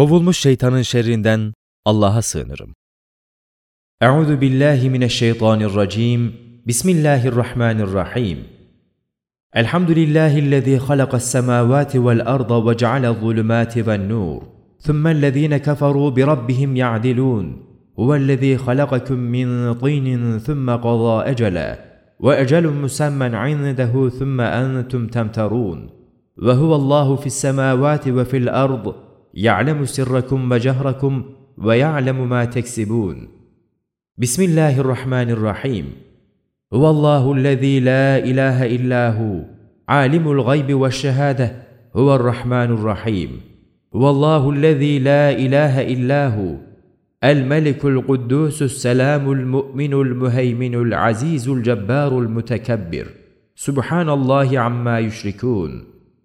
Kovulmuş şeytanın şerrinden Allah'a sığınırım. Euzu billahi mineşşeytanirracim. Bismillahirrahmanirrahim. Elhamdülillahi'llezî halakas semâvâti vel arda ve cealez zulümâti ven nur. Thummellezîne keferû bi rabbihim ya'dilûn. Huvellezî halakakum min tînin thumme qadâ ecelen. Ve ecelun musemmen 'indehu thumme entum temterûn. Ve huvallahu fis semâvâti ve fil ard. يعلم سركم وجهركم ويعلم ما تكسبون. بسم الله الرحمن الرحيم. هو الله الذي لا إله إلا هو عالم الغيب والشهادة هو الرحمن الرحيم. هو الله الذي لا إله إلا هو الملك القدوس السلام المؤمن المهيمن العزيز الجبار المتكبر. سبحان الله عما يشركون.